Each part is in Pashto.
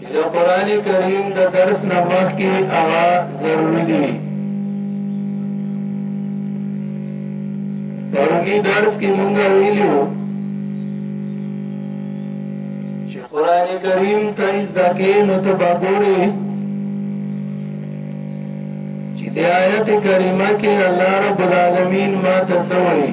د قران کریم د درس نه مخکې هغه ضروری دي پرونی درس کې مونږ ویلو چې قران کریم ته زده کې نو ته وګورې چې د آیت کریمه کې الله رب العالمین ما ته سوي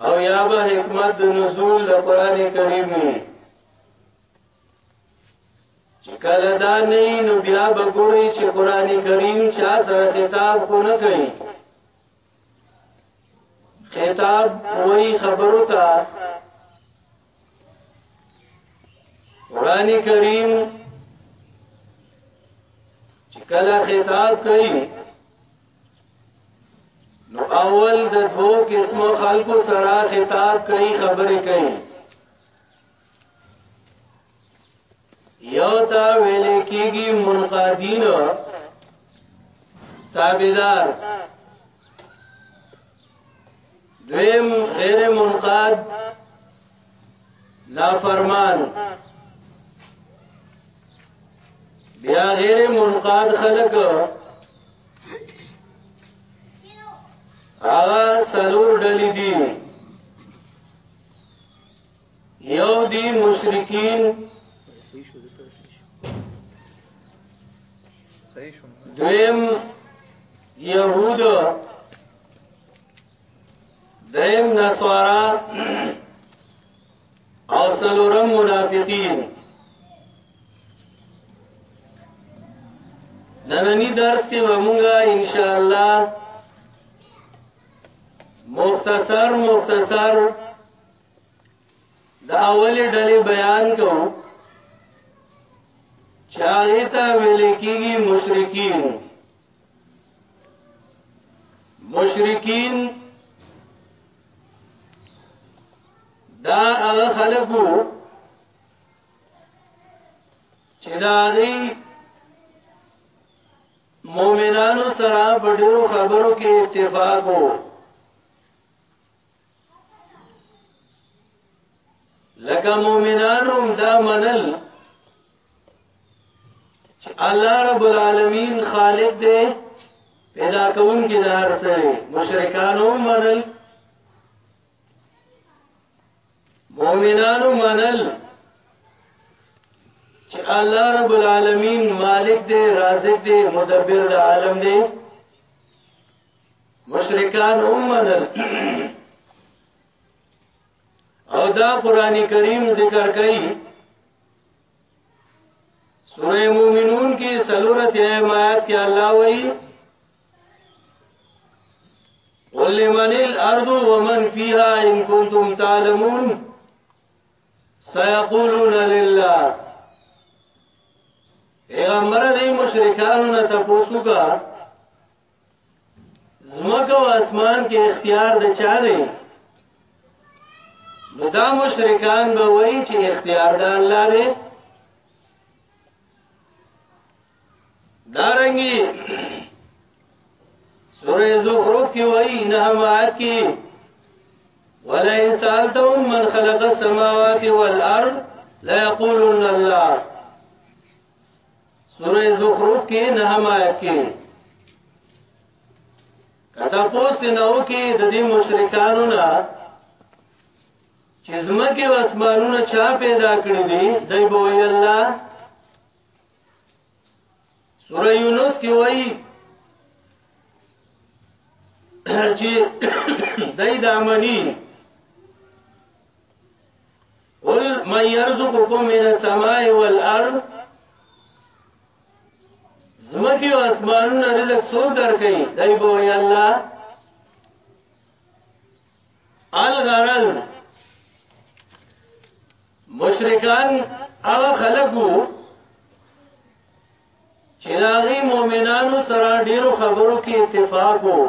او یا به حکمت د نزول د قران کریم وي چې کله دا نه نو بیا به ګوري چې قران کریم چا سره خطاب کو نه کوي خطاب وای خبرو ته قران کریم چې کله خطاب کوي نو اول د دوو قسمو خلکو سره خطاب کوي خبرې کوي یو تا ویل کېږي منقادین تابعدار دویم غیر منقاد نا فرمان بیا غیر منقاد خلق آغا سلور ڈلی دی یو دی مشرکین دویم یهود دریم نسوارا او سلورم منافقین نننی درس کې ومونږه ان شاء الله مختصر مختصر د اولې ډلې بیان کوم چاغه ته ویل کېږي مشرکین مشرکین دا هغه خلقو چې دا غي مؤمنانو سره په ډیرو خبرو کې اتفاق وو لکه مؤمنانو دا منل چې الله رب العالمین خالق دی پیدا کون کې د هر څه مشرکانو منل مؤمنانو منل چې الله رب العالمین مالک دی رازق دی مدبر د عالم دی مشرکان اومنل او دا قران کریم ذکر کوي سوره مومنون کې سلورت آیات کې الله وایي قل لمن الارض ومن فيها ان كنتم تعلمون سيقولون لله پیغمبر دې مشرکانو نه تاسو کا زمکه او اسمان کې اختیار د چا دی نو دا مشرکان به وایي چې اختیار د الله دی دارنګي سورې زخرف کې وایي نه مات کې ولا انسان ته من خلق السماوات والارض لا يقولون الله سوره زخرف کې نه حمایت کې کدا پوسټ نه و کې د دې مشرکانو نه چې زمکه او اسمانونه چا پیدا کړی دي دای به وی الله سوره یونس کې وایي چې دای د امنی قل من يرزقكم من السماء والارض زمکی او اسمانونو رزق څوک درکې دای بو یا الله الغرض مشرکان هغه خلقو چې هغه مؤمنانو سره ډیرو خبرو کې اتفاق وو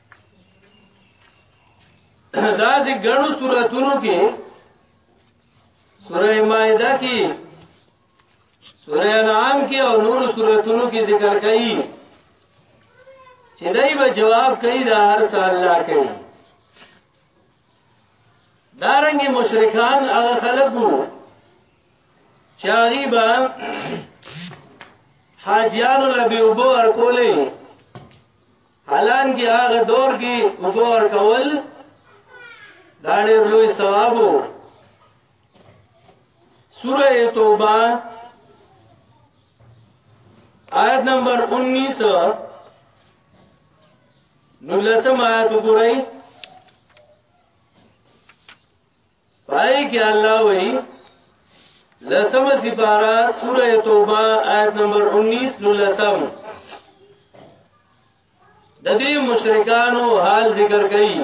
دا چې ګڼو سوراتونو کې سوره مائده کې سوره انعام کې او نور سوراتونو کې ذکر کړي چې دای به جواب کوي دا هر څه الله کوي دارنګ مشرکان هغه خلک وو چې هغه به حاجیانو لبي وبو ورکولې حالانکه هغه دور کې اوبه ورکول دا ډېر لوی ثواب وو سوره توبه آیت نمبر 19 نو لسم آیت وګورئ پای کې الله وایي لسم سپارا سوره توبه آیت نمبر 19 لسم د دې مشرکانو حال ذکر کړي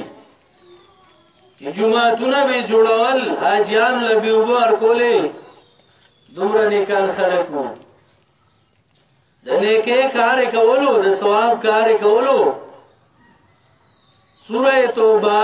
چې جمعهونه به جوړول حاجیان لبي وبار کولې دومره نیکان خلق وو د نیکه کار کولو د ثواب کار کولو سوره توبه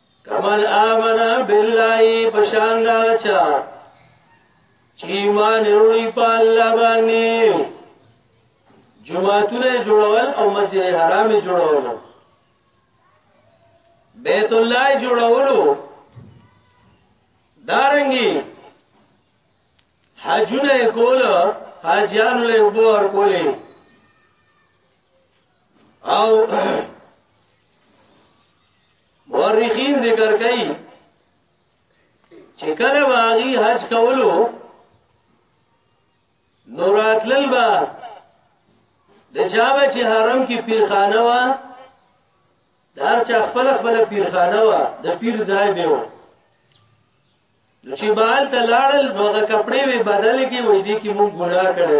کمن آمنا بالله پشان دا چا چې ایمان وروړي په الله باندې جمعهونه جوړول او مسجد حرام جوړول بیت الله جوړولو دارنګي حجونه کول حاجیان له وبور کولې او مورخین ذکر کوي چې کله واغی حج کولو نورات للبا د چابه چې حرم کې پیرخانه وا دار چا خپل خپل پیرخانه وا د پیر ځای به و نو چې بال ته لاړل هغه کپڑے وی بدل کې وې دي کې مونږ ګناه کړی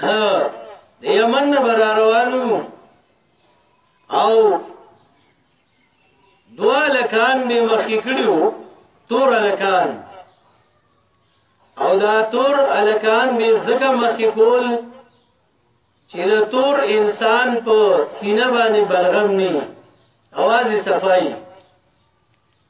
د یمن نه بر روانو او دوا لکان به مخکې کړیو تور لکان او دا تور الکان به زګه مخکې کول چې دا تور انسان په سینه باندې بلغم نه اواز صفائی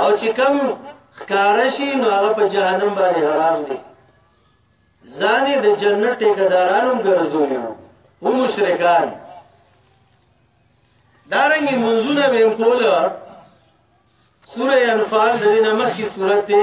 او چې کوم خکارشي نو هغه په جهنم باندې حرام دي ځانې د جنت ټیکدارانو ګرځولي وو مشرکان دارنګي منځونه به کول سوره انفال د دې نمک کی سورته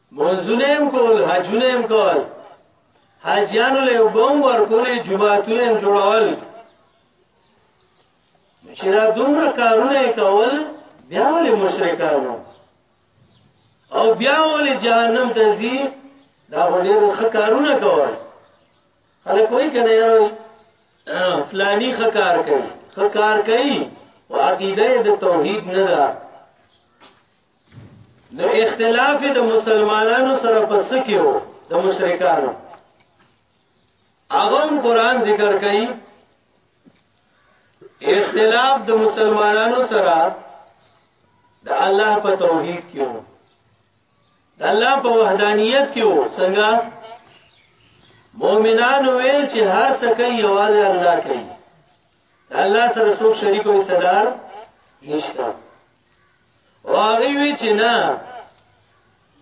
منځونه هم کول حجونه هم کول حاجیانو له وبم ورکولې جمعهتونه هم جوړول چې دا دومره کارونه کول بیا ولې مشرکانو او بیا ولې جهنم ته ځي دا ډېر ښه کارونه کول خلک وایي کنه یاره فلانی ښه کار کوي ښه کار کوي او عقیده د توحید نه ده نو اختلاف د مسلمانانو سره پس کېو د مشرکانو هغه قرآن ذکر کوي اختلاف د مسلمانانو سره د الله په توحید کې وو د الله په وحدانیت کې وو څنګه مؤمنان ویل چې هر څه کوي یوازې الله کوي الله سره څوک شریک او صدر نشته او هغه وی چې نه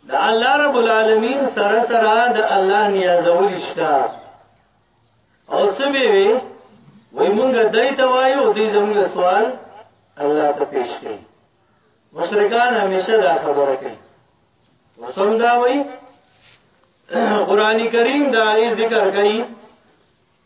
د الله رب العالمین سره سره د الله نیازول شته او سبه وی وای مونږ دای ته وایو دې زموږ سوال الله ته پیش کړي مشرکان همیشه دا خبره کوي وسم دا وای قرآنی کریم دا ذکر کوي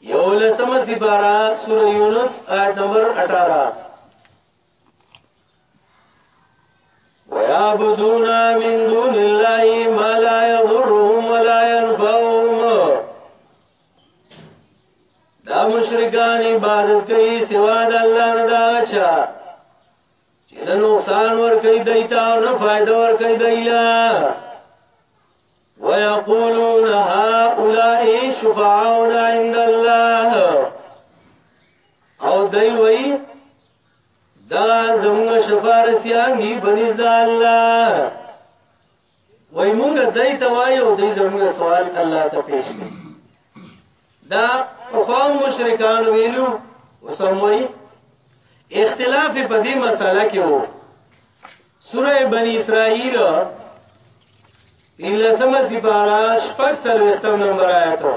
یو لسم سپارا سور یونس آیت نمبر اٹارا وَيَعْبُدُونَ مِن دُونِ اللَّهِ مَا لَا يَضُرُّهُمْ وَلَا يَنْفَعُهُمْ دا مشرکان عبادت کوي سوا د الله نه دا چا چې نه نقصان ور کوي دایته او نه فائدہ ور کوي دایلا ويقولون هؤلاء شفعاؤنا عند الله او دای وای دا زموږ شفارسیان دی بنز د الله وای مونږ ځای ته وایو دې زموږ سوال الله ته پیش کړي دا قوم مشرکان ویلو وسموي اختلاف په دې مسله کې وو سوره بنی اسرائیل لسمه سپارا شپږ سلويختم نمبر آیت وو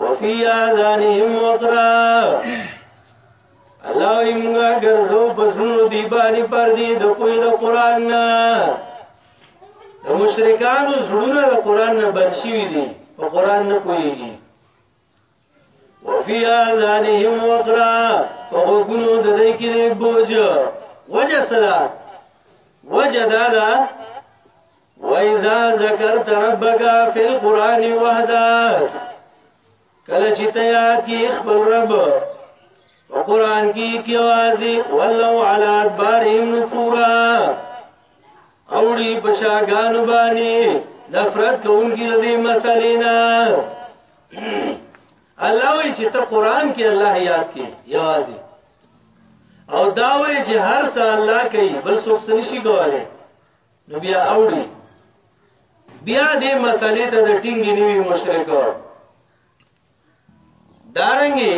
وفي آذانهم وقرا الله ایمغا ګرځو پسونو دی باندې پر دې د کوی د قران نه د مشرکانو زړونه د قران نه بند شوی دي په قران نه کویږي وفي آذانهم وقرا په غوګونو د دې کې بوج وجه سره وجه دا ده وَإِذَا ذَكَرْتَ رَبَّكَ فِي الْقُرْآنِ وَحْدَهُ کله چې ته یاد کې خپل رب او قران کې کې وازي ولو علی ادبارهم نفورا اوړي بشاګان باندې نفرت کوونکی لدی مسلې نه الله وی چې ته قران کې الله یاد کې یوازې او دا وی چې هر څه الله کوي بل څوک څه نشي کولای نو بیا اوړي بیا دې مسلې ته د ټینګې نیوي مشرک دارنګي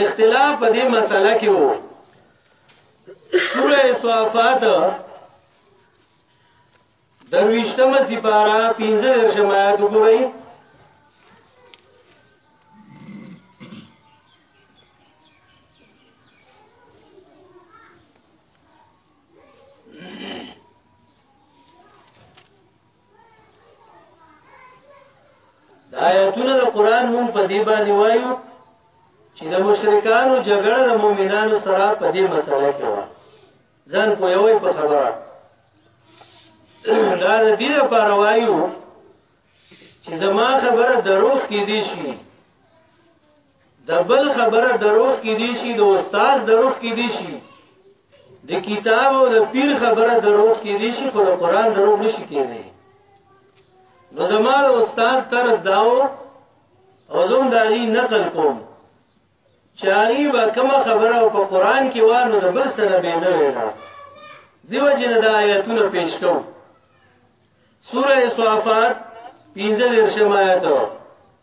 اختلاف په دې مسله کې وو سوره صافات درویشتمه سپارا 15 شمایات وګورئ د آیاتونو د قران مون په دی باندې وایو چې د مشرکانو جګړه د مؤمنانو سره په دې مسله کې و ځان په یوې په خبره دا د دې لپاره وایو چې زما خبره دروغ کې دي شي د بل خبره دروغ کې دي شي د استاد دروغ کې دي شي د کتاب او د پیر خبره دروغ کې دي شي خو د قران دروغ نشي کېدی نو زمال استاد طرز داو او زوم داغي نقل کوم چاری با کما خبره او په قران کې وانه د بل سره به نه ویلا دیو جن د آیاتونو پیش کوم سوره صافات 15 درشم آیاتو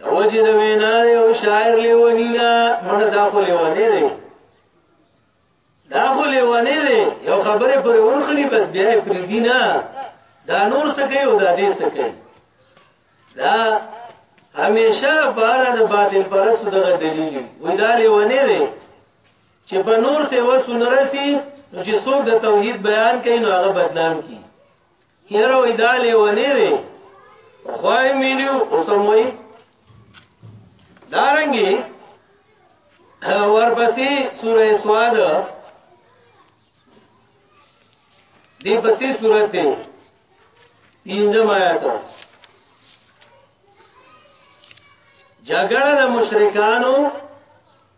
د وجه د وینا دی او شاعر لیونی دا مړه دا خو لیونی دی دا خو لیونی دی یو خبره پر ورخلی بس بیا پر دینه دا نور سکه او دا دې سکه دا همیشه بالا د باطل پرست دغه دلیل وی دا لیونی دی چې په نور سیوا سنرسي نو چې څوک د توحید بیان کوي نو هغه بدنام کی یره وې دا لیونی دی خوای مینیو اوسموي دارنګي ورپسې سوره سواد دی پسې سورته پنځم آیات جګړه د مشرکانو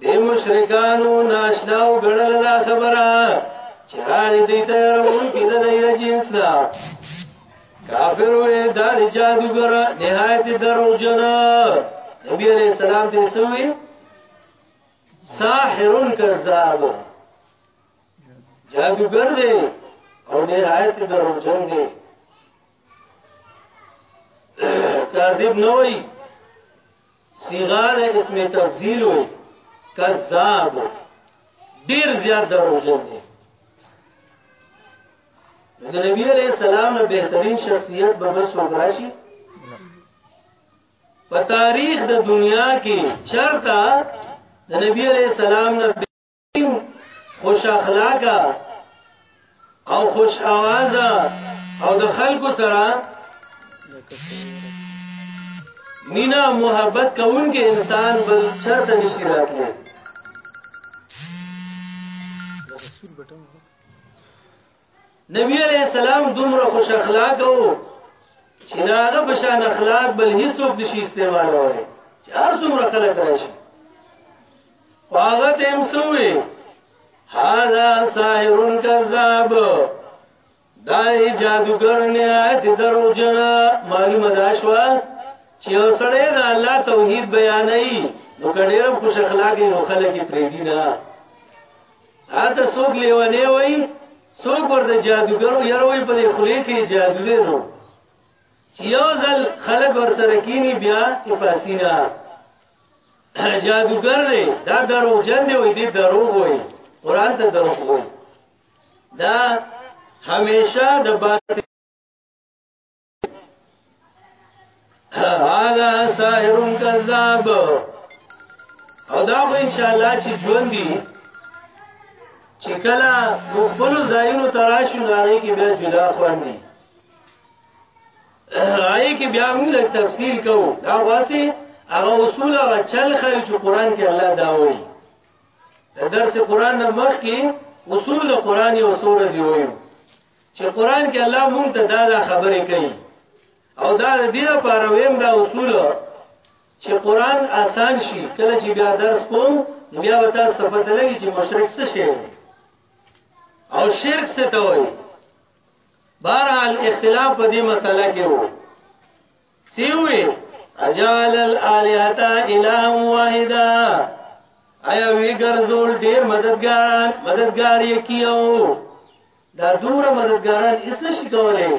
دی مشرکانو ناشناو ګړل دا خبره چرای دی ته رون کی د دی جنس نه کافر وې دا جادوګر نهایت درو جن نبی علیہ السلام دې سوې ساحر کذاب جادوګر دی او نهایت درو جن دی کاذب نه وای صيغه د اسم تفضیل وي کذاب ډیر زیات دروغجن دی د نبی علیہ السلام نه بهترین شخصیت به بس وګراشي په تاریخ د دنیا کې چرتا د نبی علیہ السلام نه خوش اخلاقه او خوش اوازه او د خلکو سره مینا محبت کوونکې انسان بل چرته نشي راتلی نبی علیہ السلام دومره خوش اخلاق وو چې داغه بشان اخلاق بل هیڅوک نشي استعمالوي چې هر څومره خلک راشي هغه ته هم سوې هاذا ساحر کذاب دا جادوګر نه آیت درو جنا معلومه دا شو چې اوسړې دا الله توحید بیانې نو کډېرم خوش اخلاقي نو خلک پرې دي نه اته څوک لیوانه وای څوک ورته جادوګر یاره وای په دې خلی کې جادو دی نو چې یو ځل خلک ور سره کینی بیا تفاسینا جادوګر دی دا درو جن دی وای دی درو وای قران ته درو وای دا همیشه د باطل هاذا ساحر کذاب او دا خو ان شاء الله چې ژوند دي چې کله خپل ځایونو تراشو ناري کې بیا جدا خواندي آی کې بیا موږ له تفصیل کوو دا واسي هغه اصول هغه چل خل چې قران کې الله دا وایي درس قران نه مخ کې اصول د قران او سورې وایي چې قران کې الله مونږ ته دا, دا خبرې کوي او دا د دې لپاره ویم دا اصول چې قران آسان شي کله چې بیا درس کوم نو بیا به تاسو ته پته لګي چې مشرک څه شي او شرک څه ته وایي بهرحال اختلاف په دې مسله کې وو سیوی اجال الالهه اله واحده ایا وی ګرځول ډیر مددګاران مددګار یې کیو دا دور مددګاران اس نشي کولای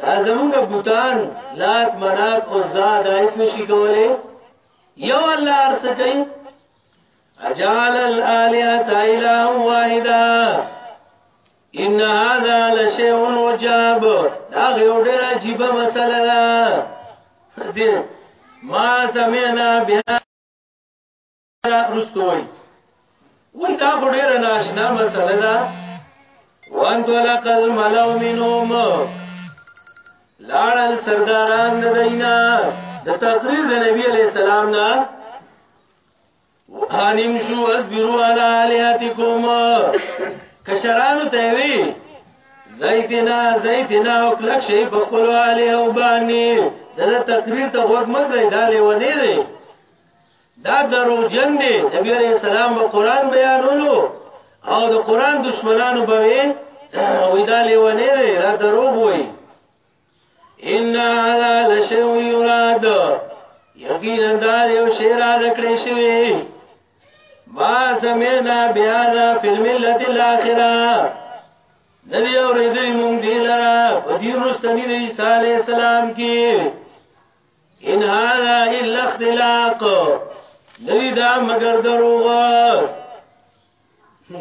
دا زمونږ بوتان لات منات او زاد اس نشي کولای یو الله ارسه کوي اجال الالهه اله واحده ان هذا لشيء عجاب دا یو ډېر عجیب مسله ده دې ما سمعنا بها رستوي وای دا ډېر ناشنا مسله ده وان طلق الملو منهم لاړل سرداران د دینا د تقریر د نبی علی السلام نه انمشو اصبروا علی الیاتکم کشرانو ته وی زیتنا زیتنا او کلک شی په خپل علی او باندې دا تقریر ته غوږ مګ دی دا لیونه دی دا درو جن دی نبی علیہ السلام په قران بیانولو او د قران دشمنانو به وی دا لیونه دی دا دروغ وی ان هذا لشيء يراد یقینا دا یو شی را لکړې شوی ما سمعنا بهذا في الملة الاخره ندی اورېدلې مونږ دی لرا په دې رستنی د عیسی علی السلام کې ان هذا الا اختلاق ندی دا مگر دروغ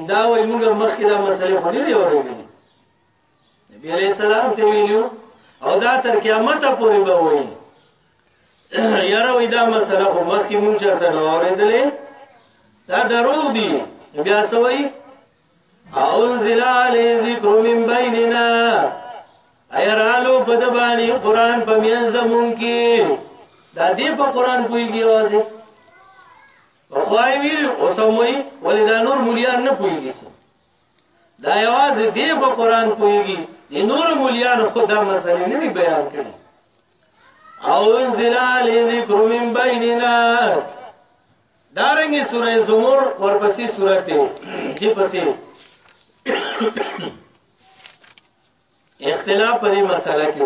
دا وای موږ مخکې دا مسله خو نه دی اورېدلې نبی علیہ السلام ته ویلو او دا تر قیامت پورې به وایي یاره وې دا مسله خو مخکې مونږ چرته نه اورېدلې دا دروغ دي بیا سوي انزل علی ذکر من بیننا ایرالو په د باندې قران په میان زمون کې دا دې په قران پويږي اوازه او خوای ویل او سموي ولې دا نور مليان نه پويږي دا یواز دی په قران کویږي د نور مولیانو خدا مسلې نه بیان کړي او انزل علی ذکر من بیننا دارنګي سورې زمر ورپسې سورته دی پسې اختلاف په دې مسله کې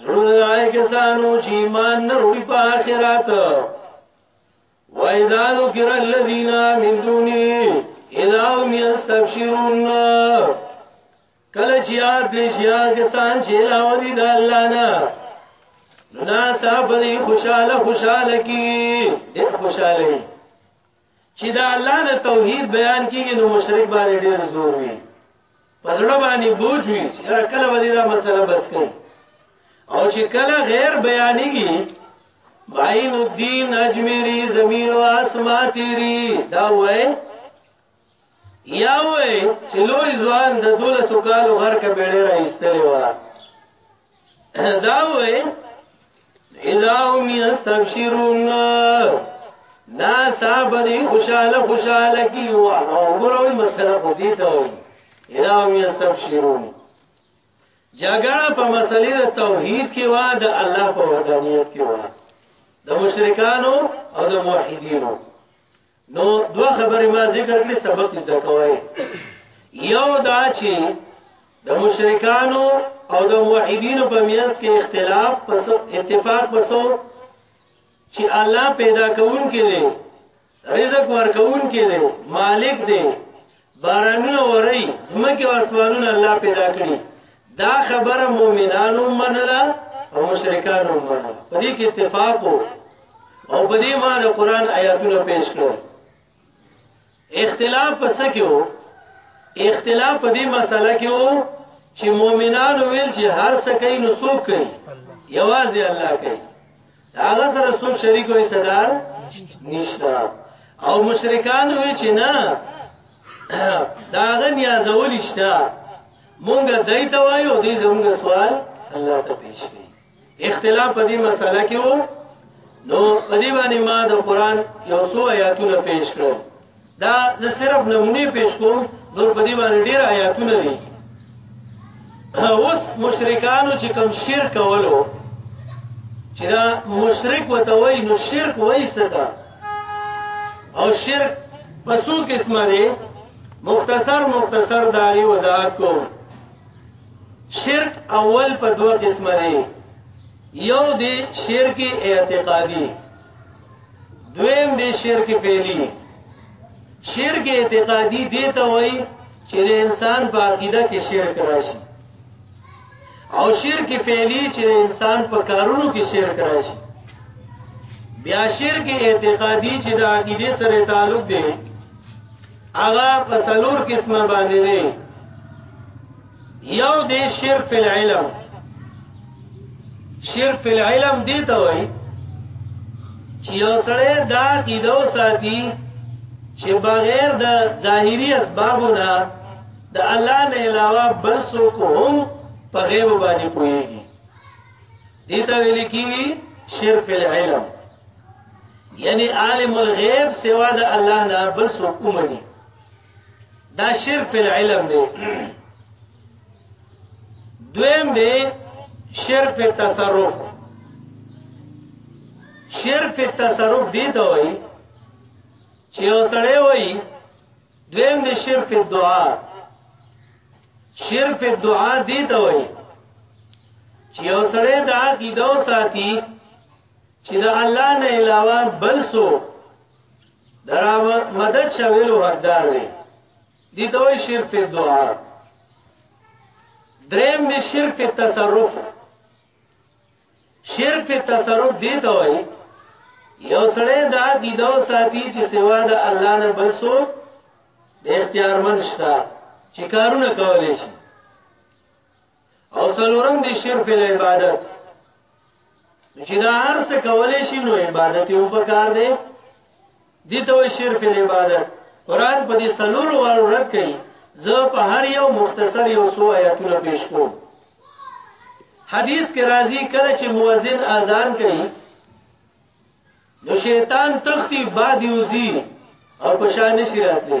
زړه دای کسانو چې ایمان نه وروړي په آخرت وَإِذَا ذُكِرَ الَّذِينَ مِن دُونِهِ إِذَا هُمْ يَسْتَبْشِرُونَ کله چې یاد کړی چې هغه کسان چې علاوه دي د الله نه نو ناسا بری خوشاله خوشاله کی ډېر خوشاله چې دا الله نه توحید بیان کیږي نو مشرک باندې ډیر زور وي پزړه باندې بوج وي چې کله باندې دا مسله بس کوي او چې کله غیر بیانېږي باین الدین اجمیری زمیر و آسما تیری دا وای یا وې چې لوی ځوان د دوله سکالو غر کې بیړې را ایستلې و دا وې اذا هم یستبشرون نا صاحب دې خوشاله خوشاله کی و او ګورو مسله خو دې ته وې اذا هم یستبشرون جګړه په مسلې د توحید کې و د الله په وحدانیت کې و د مشرکانو او د موحدینو نو دوه خبرې ما ذکر کړې سبق زده کوی یو دا چې د مشرکانو او د موحدینو په میانس کې اختلاف پس اتفاق پسو چې الله پیدا کون کې دی رزق ورکون کې دی مالک دی بارانونه وري زمکه او اسمانونه الله پیدا کړی دا خبره مؤمنانو منله او مشرکانو منله په دې کې اتفاق او په دې ما د قران آیاتونه پیش کړو اختلاف پس کې وو اختلاف په دې مسله کې وو چې مؤمنانو ویل چې هر څه کوي نو څوک کوي یوازې الله کوي هغه سره څوک شریک وي صدر نشتا او مشرکان وي چې نه داغه نیازول شتا مونږ دای ته وایو دې زموږ سوال الله ته پیش کړي اختلاف په دې مسله کې وو نو په دې باندې ما د قران یو څو آیاتونه پیش کړل دا زه صرف نمونه پیش کوم نور په دې باندې ډیر آیاتونه دي اوس مشرکانو چې کوم شرک کولو چې دا مشرک وته وای نو شرک وای ستا او شرک پسو قسمه دی مختصر مختصر داری وضاحت کو شرک اول په دوه قسمه دی یو دی شرک اعتقادي دویم دی شرک فعلی شرک اعتقادی دی ته وای چې انسان په عقیده کې شرک راشي او شرک فعلی چې انسان په کارونو کې شرک راشي بیا شرک اعتقادی چې د عقیده سره تعلق دی هغه په سلور قسمه باندې دی یو دی شر فی العلم شر فی العلم دی ته وای چې یو سړی دا کیدو ساتي چې بغیر د ظاهری اسبابو نه د الله نه علاوه بل څوک هم په غیب باندې پوهیږي دې ته ویل کیږي شر فی العلم یعنی عالم الغیب سوا د الله نه بل څوک ومني دا شرک په علم دی دویم دی شرک په تصرف شرک په تصرف دی ته وای چې اوسړې وای دویم دی شرک په دعا شرک په دعا دی ته وای چې اوسړې دا کیدو ساتي چې د الله نه علاوه بل څوک درا مدد شویلو حقدار دی دي ته وایي شرک په دعا دریم دی شرک په تصرف شرک په تصرف دی ته وایي یو سړی دا دی دو ساتي چې سوا د الله نه بل څوک د اختیار منشتا چې کارونه کولای شي او څلورم دی شرک په عبادت چې دا هر څه کولې شي نو عبادت یې په کار دی دي ته شرک په عبادت قران په دې څلور وارو رد کړي زه په هر یو مختصر یو سو آیاتونه پیش کوم حدیث کې راځي کله چې مؤذن اذان کوي نو شیطان تختی باد یوزی او پشان نشی راتلی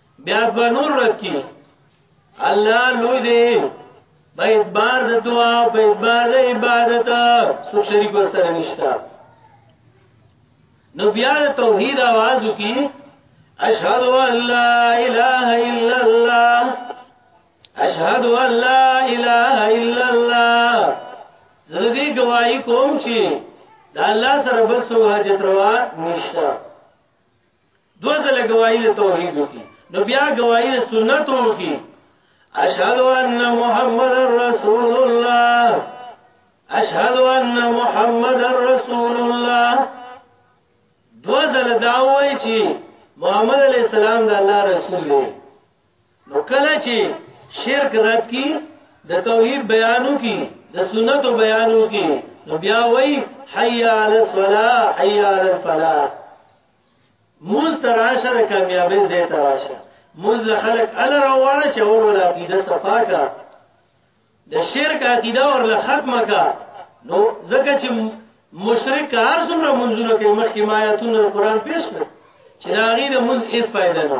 بیا دوا نور رد کی الله لوی دی په اعتبار د دعا په اعتبار د عبادت سو شریک سره نشتا نو بیا د توحید आवाज کی اشهد ان لا اله الا الله اشهد ان لا اله الا الله زه دې گواہی کوم چې د الله سره بل څه حاجت روا نشته دو ځله گواہی د توحید کی نو بیا گواہی د سنت کی اشهد ان محمد رسول الله اشهد ان محمد رسول الله دو ځله دا وای چې محمد علی السلام د الله رسول دی نو کله چې شرک رد کی د توحید بیانو کی د سنت بیانو کی نو بیا وای حی علی الصلاه حی علی الفلاح موز تراشه د کامیابی زی تراشه موز له خلق ال راواړه چې اول ولا عقیده صفا کا د شرک عقیده ور له ختمه کا نو زکه چې مشرک هر څومره منځونه کوي مخکې ما آیاتونه قرآن پیش کړ چې دا غي د منځ هیڅ فائدہ نه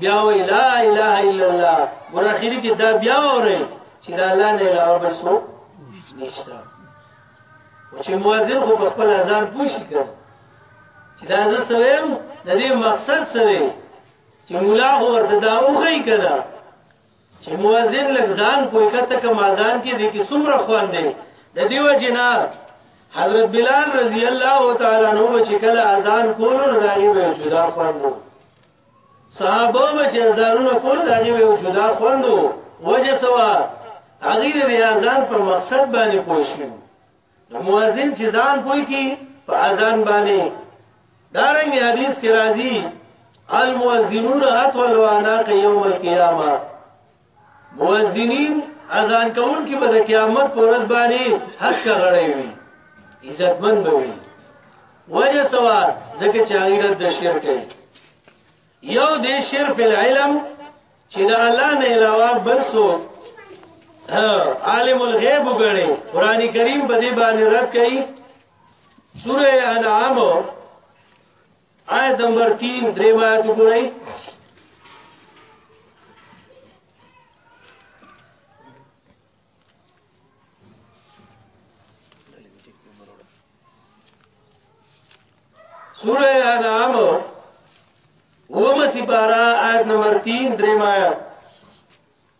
بیا وی لا اله الا الله ور اخر کې دا بیا اوري چې دا الله نه علاوه بل څوک نشته او چې مؤذن خو خپل اذان پوښي کړ چې دا زه سویم د دې مقصد څه دی چې مولا هو ورته دا وخی کړه چې مؤذن لږ ځان کوی کته کوم اذان کې دې کې څومره خوان دی د دیو جنا حضرت بلال رضی الله تعالی عنہ چې کله اذان کولو نه دی ویل چې دا خوان دی صحابه به چې ځانونه کول دا دی یو جدا خوندو وجه سوا هغه د اذان په مقصد باندې پوښي نو مؤذن چې ځان پوي کی په اذان باندې دارنګ حدیث کې راځي المؤذنون اتول وانا یوم القیامه مؤذنین اذان کون کی بد قیامت پر ورځ باندې حق غړې وي عزتمن به وي وجه سوا ځکه چې غیرت د شرک یو د شرک العلم چې د الله نه علاوه بل څوک عالم الغیب وګڼي قران کریم په دې باندې رد کړي سوره انعام آیت نمبر 3 درې ما ته ګورئ سورہ انعام ومسی پارا آیت نمبر 3 دریم آیت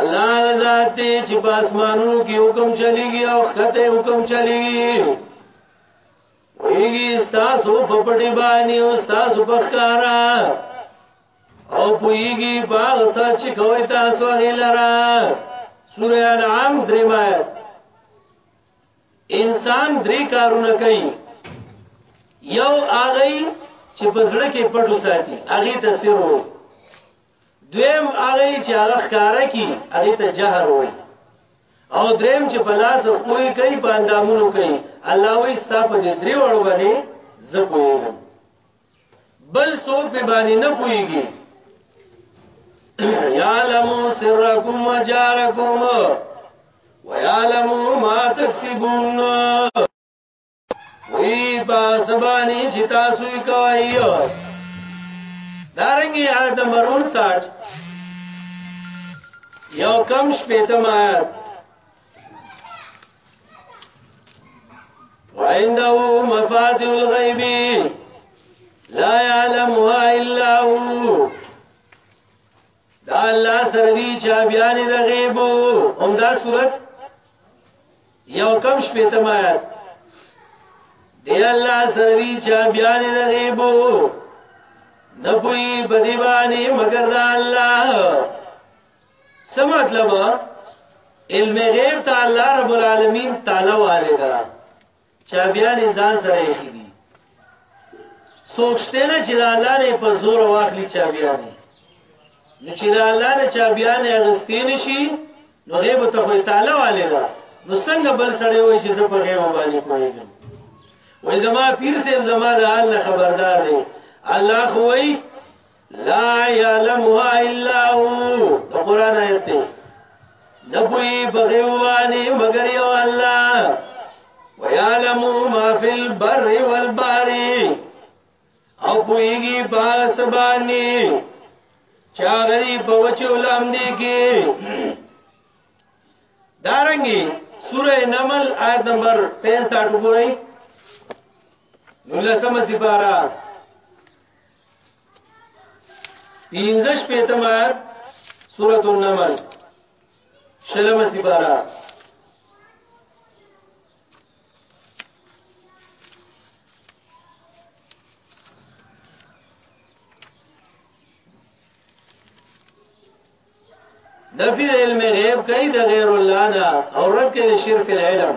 الله ذات دی چې په اسمانونو کې حکم چلیږي او خطه حکم چلیږي ویږي تاسو په پټي باندې او تاسو په ښکارا او پویږي باغ سره چې کوي تاسو هلرا سورہ انعام درمایت انسان درې کارونه کوي یو هغه چې پزړه کې پټو ساتي هغه ته سر وو دویم هغه چې هغه ښکارا کی هغه ته جهر وای او دریم چې په لاس او کوی کوي په اندامونو کوي الله وی ستا په دې درې وړو باندې زه پوهیږم بل څوک به باندې نه پوهیږي یعلم سرکم وجارکم ویعلم ما تکسبون وی با سبانی چې تاسو یې کوي دارنګي آیت نمبر 59 یو کم شپېتم آیت وعنده مفاتيح الغيب لا يعلمها إلا هو دا الله سره دی چې بیان د غیب او دا صورت یو کم شپې تمایت دی الله سره دی چې بیان د غیب نه پوي بدی باندې مگر دا الله سم مطلب علم غیب ته الله رب العالمین تعالی واردا چا بیا نه ځان سره یې دي سوچته نه چې الله نه په زور واخلي چا بیا نه نو چې الله نه چا بیا نه اغستې نشي نو غیب ته خو تعالی والي ده نو څنګه بل سړی وای چې زه په غیب باندې پوهیږم وای زما پیر سیم زما د حال خبردار دی الله خو وای لا يعلمها الا هو په قران آیت دی نه پوي بغيواني مگر یو الله ويعلم ما في البر والبحر او پويږي پاس باندې چا غري په وچو لاندې کې دارنګي سوره نمل آیت نمبر 65 وګورئ نو لسمه سپاره پینزش پیتمات سورة النمل شلم سپارا نفی علم غیب کئی دا غیر اللہ نا اور رد کئی شرک العلم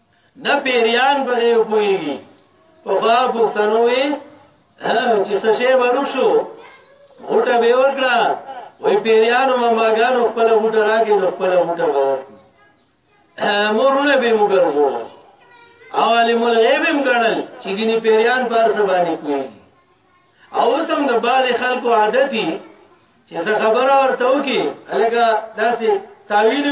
نه پیریان په دې پويږي په خوا پښتنو وي چې څه شی ورشو غوټه به ورکړه وای پیریانو ما ماګانو خپل غوټه راګي د خپل غوټه به مورونه به موږ زول او علم الغیب هم ګڼل چې ګینه پیریان پر سبانی کوي او سم د باز خلکو عادتي چې خبره ورته وکي الګه داسې تعویل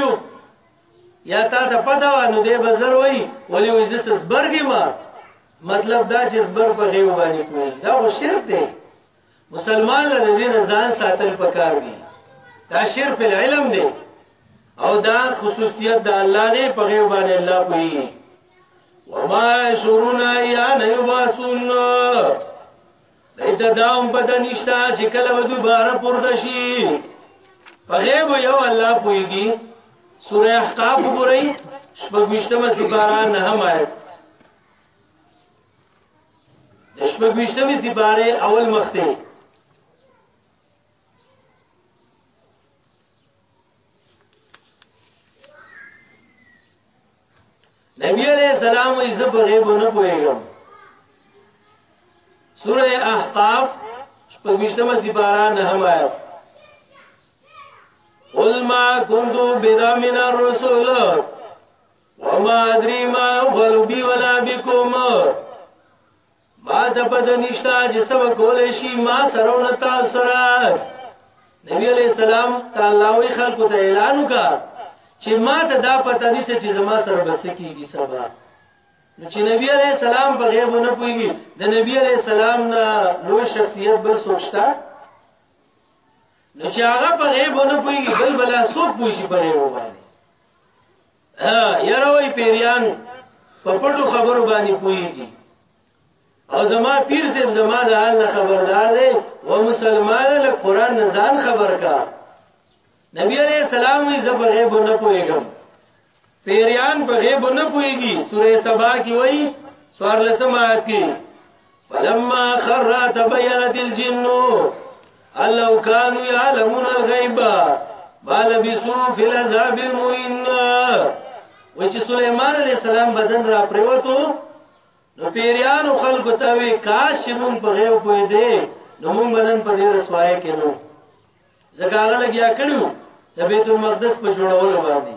یا تا ته پتا و نو دی بزر وای ولی وې زس زبرګې ما مطلب دا چې زبر په غیو باندې کوي دا خو شرک دی مسلمان له دې نه ځان ساتل پکار دی دا شرک په علم دی او دا خصوصیت د الله دی په غیو باندې الله کوي وما شرون ایان یباسون ایته داوم پته نشتا چې کله به دوباره پورته شي په غیب یو الله پويږي سوره احقاف وګورئ شپږشتمه سپاره نه هم آیت شپږشتمه سپاره اول مخته نبی علیہ السلام ای زب غیب نه پوهیږم سوره احقاف په مشتمه سپارا نه هم آیت قل ما كنت بدا من الرسول وما ادري ما يفعل بي ولا بكم ما ته پته نشته چې څه به کولی شي ما سره او نه تاسو سره نبی علیہ السلام تعالی وی خلکو ته اعلان وکړ چې ما ته دا پته نشته چې زما سره به څه کیږي سبا نو چې نبی علیہ السلام په غیب نه پويږي د نبی علیہ السلام نه لو شخصیت بل سوچتا نو چې هغه په غیب نه پويږي بل بلا سوچ پوي شي په غیب باندې یاره وای پیریان په پټو خبرو باندې پويږي او زما پیر صاحب زما د حال نه خبردار دی و مسلمان له قران نه ځان خبر کا نبی علیہ السلام وی زب غیب نه پويګم پیریان په غیب نه پويږي سوره سبا کې وای سوار لسم آیت کې فلما خر تبينت الجن ان لو كانوا يعلمون الغيب ما لبثوا في العذاب المهين و چې سليمان عليه السلام بدن را پریوتو نو پیریانو خلکو ته وی کاش مون په غیو پوي دي نو مون بدن په دې رسوای کینو زګاغه لګیا کړو د بیت المقدس په جوړولو باندې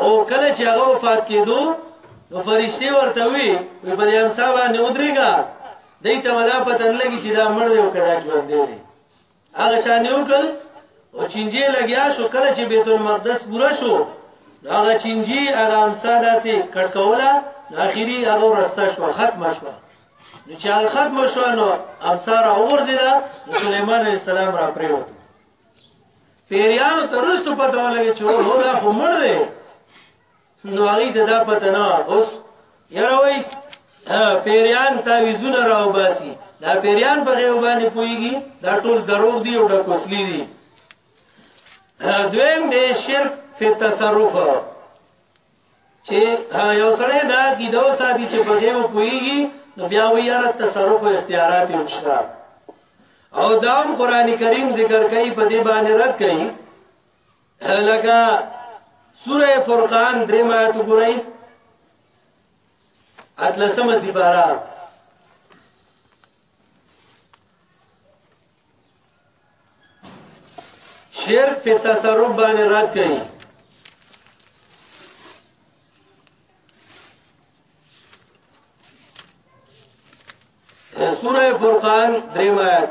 او کله چې هغه وفات کېدو نو فرشتي ورته وی وی په دې امسا باندې ودرېګا دې ته ولا پته نه لګي چې دا مړ دی او کدا ژوند دی هغه شان یو کل او چنجي لګیا شو کله چې بیت المقدس پورا شو هغه چنجي هغه امسا داسې کټکوله اخیری هغه رسته شو ختم شو نو چې هغه ختم شو نو امسا را وګرځیدا سليمان عليه السلام را پریوت پیریانو ترستو پته ولګي چې هو دا خو مړ دی نو هغه ته دا پته نه اوس یاره وای پیریان تعویذونه راو باسي دا پیریان په غیو باندې پويږي دا ټول دروغ دي او دا کوسلی دي دویم دی شرک فی تصرف چې یو سړی دا کیدو ساتي چې په غیب پويږي نو بیا وی یاره تصرف او اختیارات یې وشته او دام قران کریم ذکر کوي په دې باندې رد کوي لکه سوره فرقان درې ما ته ګورئ اتلسمه سپاره شرک په تصرف باندې رد کړي سوره فرقان دریم آیت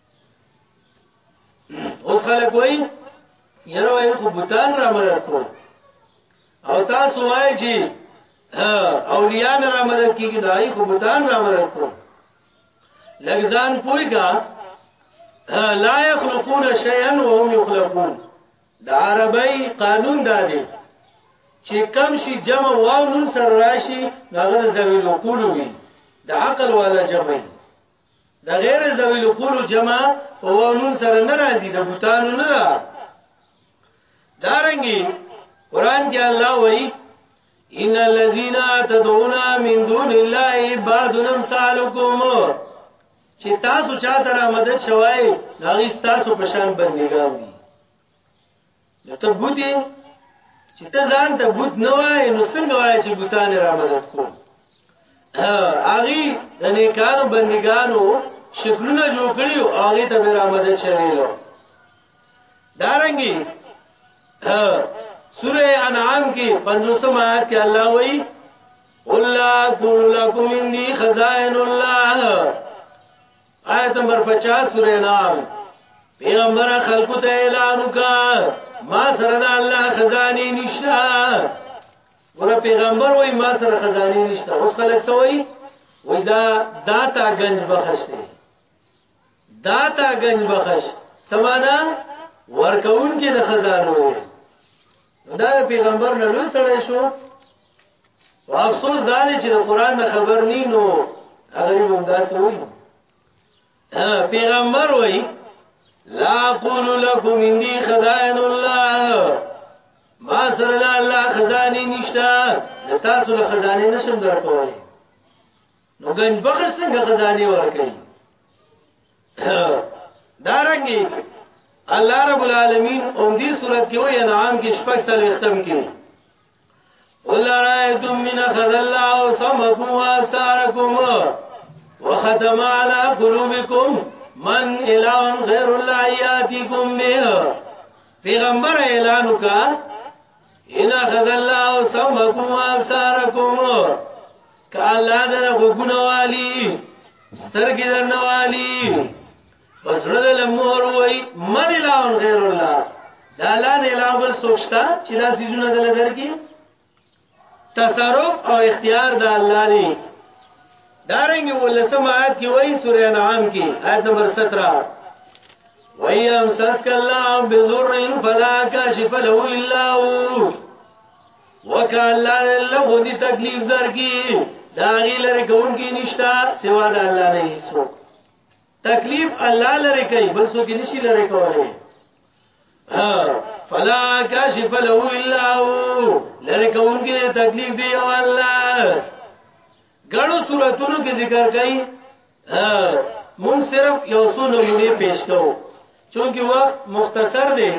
او خلک وای یره وای خو بوتان را مدد کول او تاسو وای چې اولیاء نه را مدد کیږي دای خو بوتان را مدد کول لګزان پوي کا لا يخلقون شيئا وهم يخلقون د عربی قانون دا دی چې کم شي جمع واو نون سره راشي هغه ذویل وقول وي د عقل والا جمع د غیر ذوی القول جمع په وانون سره نه راځي د بوتانو نه ده دارنګي قران کې الله وایي ان الذين تدعون من دون الله عباد امثالكم چې تاسو چا تر مدد شوای دا غي تاسو په شان بندګان دي نو ته بوت یې چې ته ځان ته بوت نه وای نو څنګه وای چې بوتان را مدد کوم هغه د نیکانو بندګانو شکلونه جوړ کړی او هغه ته به را مدد چلیلو دارنګي سوره انعام کې 500 آیات کې الله وایي قل لا اقول لكم عندي خزائن الله آیت نمبر 50 سورہ انعام پیغمبر خلقو ته اعلان وکا ما سره د الله خزانه نشتا ور پیغمبر وای ما سره خزانه نشتا اوس خلک سوئی وای دا داتا گنج بخش دی داتا گنج بخش سمانا ورکون کې د خزانو دا پیغمبر نه لوي سره شو او افسوس دا دی چې د قران نه خبر نه نو غریب هم داسې وایي پیغمبر وایي لا اقول لكم عندي خزائن الله ما سره د الله خزانه نشته د تاسو له خزانه نشم درکوي نو ګنج بخش څنګه خزانه ورکړي دارنګي الله رب العالمین اون دي صورت کې وي انعام کې شپږ سال ختم کې قل رأيتم من أخذ الله صمكم وأبصاركم وختم على قلوبكم من إله غير الله يأتيكم به پیغمبر اعلان وکا ان أخذ الله صمكم وأبصاركم کالا دغه غوونه والی سترګې درنه والی په زړه د لمور وای من الا غیر الله دا لا نه لا بل سوچتا چې دا سيزونه د لدر کې تصرف او اختیار د الله دی دارنګ ولسم آیت کې وای سورہ انعام کې آیت نمبر 17 وای امسس کلا بذر فلا کاشف له الا هو وکالا له دې تکلیف درکې دا غیلر کون کې نشتا سوا د الله نه هیڅ تکلیف الله لري کوي بل څوک نشي لري کوله فلا کاشف له الا هو لري کوونکی تکلیف دی او الله ګڼو صورتونو کې ذکر کوي مون صرف یو څو نمونه پیش کوو چونکه وخت مختصر دی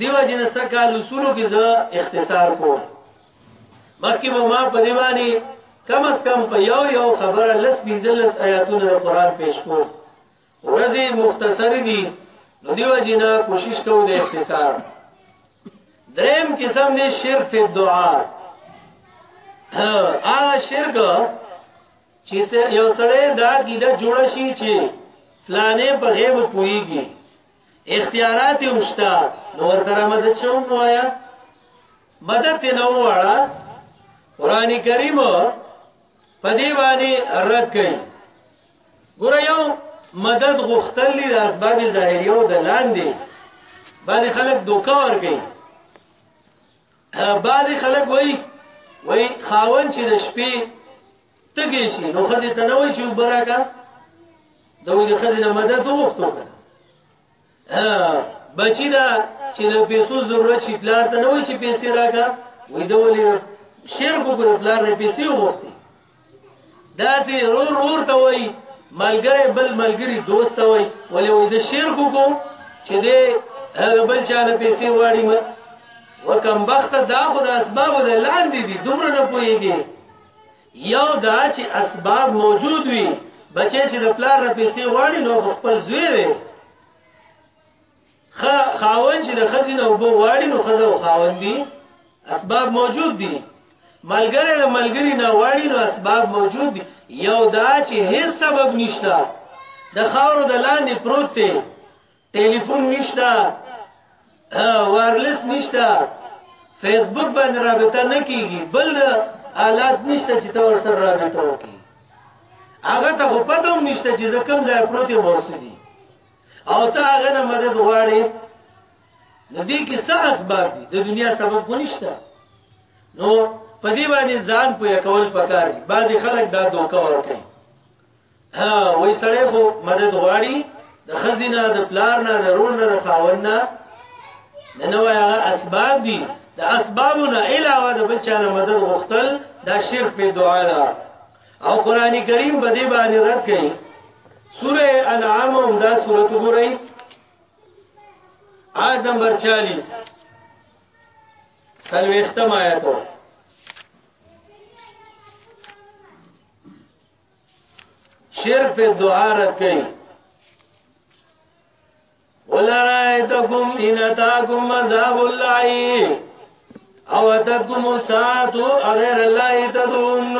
دیو جن سکه لسونو کې زه اختصار کوم مخکې مو ما په دې باندې کم از کم په یو یو خبره لس پنځلس آیاتونه د قران پیش کو ورځې مختصری دي نو دیو جنا کوشش کوو د اختصار دریم قسم دی شرک فی دعا هغه شرک چې یو سړی دا کیده جوړ شي چې فلانه په غیب پويږي اختیارات یې وشته نو ورته رحمت شوم وایا مدد نه وړه قران کریم په دی باندې رد کړي ګور یو مدد غختل دي د اسباب ظاهری او د لاندې باندې خلک دوکا ور کوي باندې خلک وای وای خاون چې د شپې تګي شي نو خځه تنوي شي وبراګه دوی د خځه مدد وغوښتو بچی دا چې له پیسو ضرورت شي پلار ته نه وای چې پیسې راکا وې دا ولې شعر کو ګور پلار نه پیسې وغوښتي دا چې رور رور ته وای ملګری بل ملګری دوست وای ولې وې دا شعر کو کو چې دې بل چا نه پیسې واړی ما وکم بخت دا خو د اسباب د لاندې دي دومره نه پويږي یو دا چې اسباب موجود وي بچې چې د پلار نه پیسې واړي نو خپل زوی دی خ خاون چې د خزینه وبو واړي نو خزه او خاون دي اسباب موجود دي ملګری د ملګری نه واړي نو اسباب موجود دي یو دا چې هیڅ سبب نشته د خاورو د لاندې پروت دی ټلیفون نشته وایرلیس نشته فیسبوک باندې رابطه نه کیږي بل آلات نشته چې تا ور سره رابطه وکړي هغه ته خو پته هم نشته چې زه کوم ځای پروت یم ورسېدي او ته هغه نه مدد غواړې نو دې کې څه اسباب دي د دنیا سبب خو نشته نو په دې باندې ځان پوهه کول پکار دي بعضې خلک دا دوکه ورکوي وای سړی خو مدد غواړي د خزینه د پلار نه د رور نه د خاون نه نه وای هغه اسباب دي د اسبابونه علاوه د بل چا نه مدد غوښتل دا شرک په دعا ده او قران کریم په دې باندې رد کړي سوره انعام هم دا سوره وګورئ آیت نمبر 40 سلوختم آیتو شرک په دعا رد کړي ولرایتکم ان تاکم عذاب الله او تکم ساعت غیر الله تدون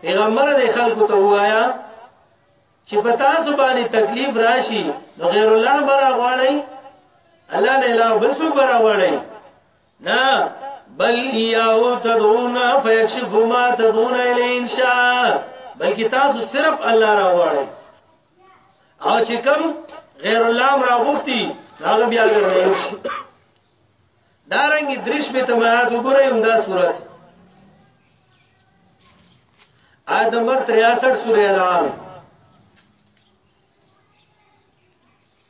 پیغمبر دې خلکو ته وایا چې په تاسو باندې تکلیف راشي نو غیر الله برا غواړي الله نه لا بل څوک برا غواړي نا بل یاو تدعون فیکشف ما تدعون الی انشاء بلکې تاسو صرف الله را وړئ او چې کوم غیر الله را وختي هغه بیا ګرځي شي دارنګي درش به تمات وګورئ همدا صورت آیت نمبر 63 سورہ العام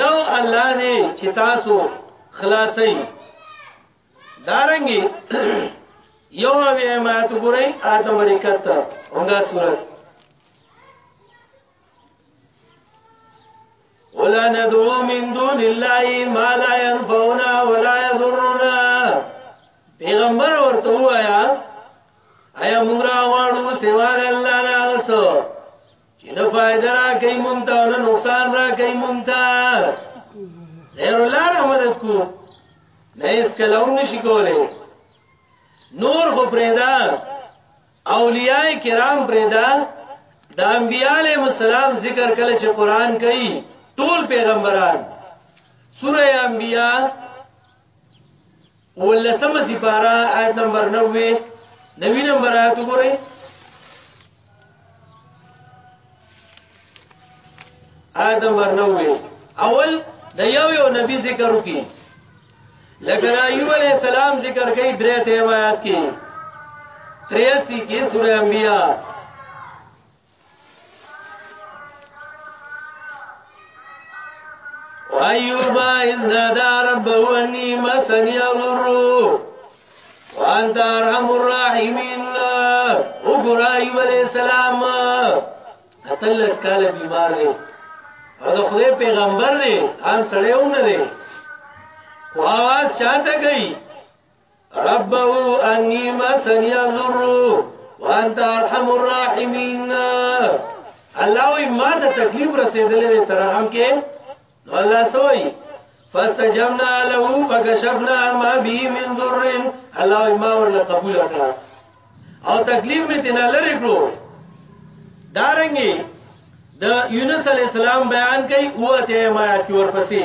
یو الله دی چې تاسو خلاصي دارنګي یو اوی آیات ګورئ آدم ریکت اونګه صورت ولا ندعو من دون الله ما لا ينفعنا ولا يضرنا پیغمبر ورته وایا ایا موږ راوړو سیوار الله نه اوسو چې نه فائدہ را کوي مونږ ته نه نقصان را کوي مونږ ته غیر الله نه مدد کو نه اس کلو نشي کوله نور خو پرېدا اولیاء کرام پرېدا د انبیاله مسالم ذکر کله چې قران کوي ټول پیغمبران سوره انبیاء ولسمه سپاره آیت نمبر 90 نوی نمبر آیت وګورئ آیت نمبر 90 اول د یو یو نبی ذکر وکي لکه ایوب علی السلام ذکر کوي درې ته آیات کې 83 کې سورہ انبیاء ایوب از ندا رب ونی مسن یغرو وانت ارحم الراحمین او ګر ایوب علیہ السلام اتلس کال بیمار دی او د خدای پیغمبر دی ان سړیو نه دی خو आवाज چاته کوي ربه انی مسنی الضر وانت ارحم الراحمین الله وی ما ته تکلیف رسیدلې تر رحم کې الله سوئی فاستجبنا له فكشفنا ما به من ضر الله ما ورله قبول کړه او تکلیف می تینا لری کړو دارنګي د یونس علی السلام بیان کوي اوه ته ما کی ورپسې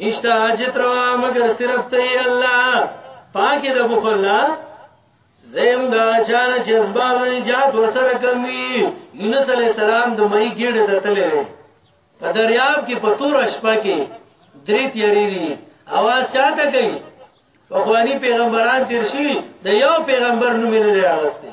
نشتا حاجت روا مگر صرف ته الله پاکه د بخل نه زم دا چان چې اسباب نجات ورسره کمی یونس علی السلام د مې ګډه ته تللی په دریاب کې په تور شپه کې درې تیری دي اواز چاته کوي په خواني پیغمبران تیر شي د یو پیغمبر نوم نه دی راغسته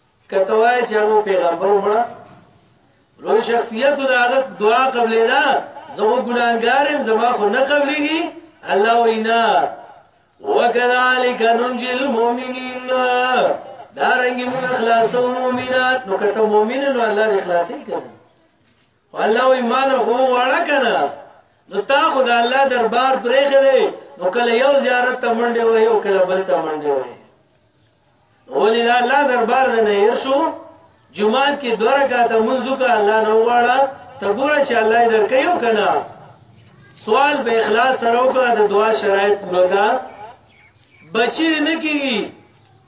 که ته وایې چې هغه پیغمبر ومړه نو شخصیت د هغه دعا قبلې ده زه خو ګناهګار یم زما خو نه قبلېږي الله وینا وکذالک ننجی المؤمنین دارنګي موږ خلاصو مؤمنات نو کته مؤمن نو الله دې خلاصې کړي الله وی مال هو وړه کنه نو تا خو د الله دربار پرېخه دی نو کله یو زیارت ته منډه وای او کله بل ته منډه وای ولې دا الله دربار نه هیر شو جمعات کې دوه رکعاته منځو کا الله نو وړه ته ګوره چې الله درکې یو کنه سوال به اخلاص سره وکړه د دعا شرایط پوره ده بچی نه کیږي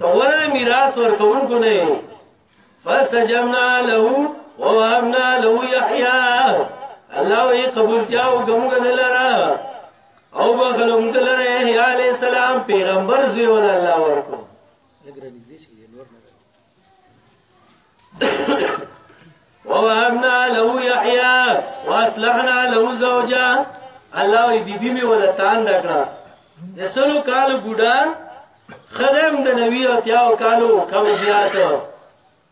تولې میراث ورکوونکو نه فسجمنا له ووهبنا له يحيى الله یې قبول کیاو کومګ دلرا او بخلوم دلرا یحیی علی السلام پیغمبر زوی ول الله ورکو ووهبنا له يحيى واصلحنا له زوجا الله وي بيبي مي ولا تان دکړه د سلو کال بوډا خدم د نبی او تیاو کالو کم زیات